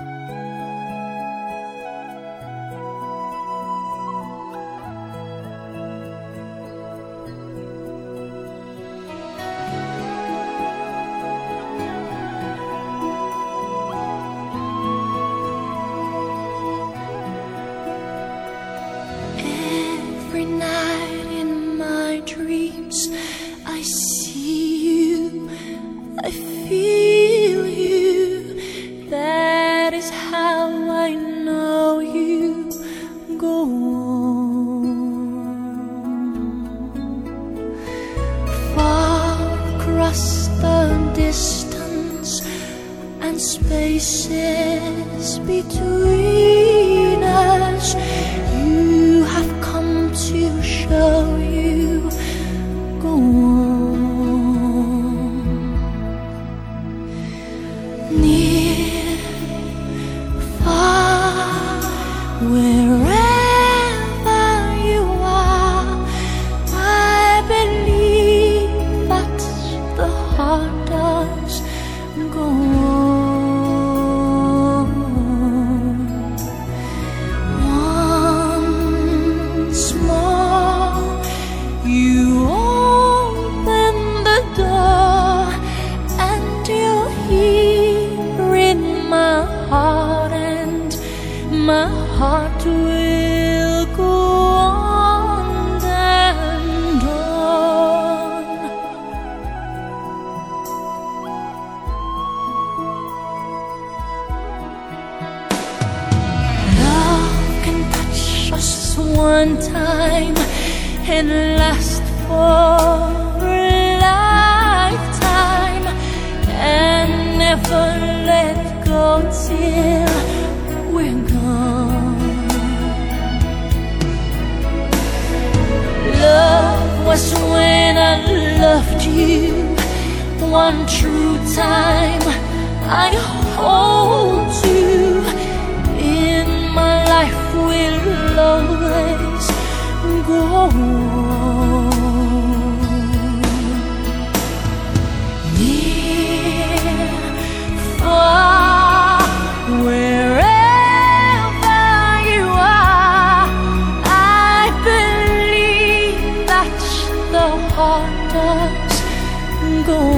Every spaces between us. You have come to show you go on. Near, far, wherever you are, I believe that the heart does go on. Heart will go on and on. Love can touch us one time and last for loved you one true time. I hold you in my life will always go go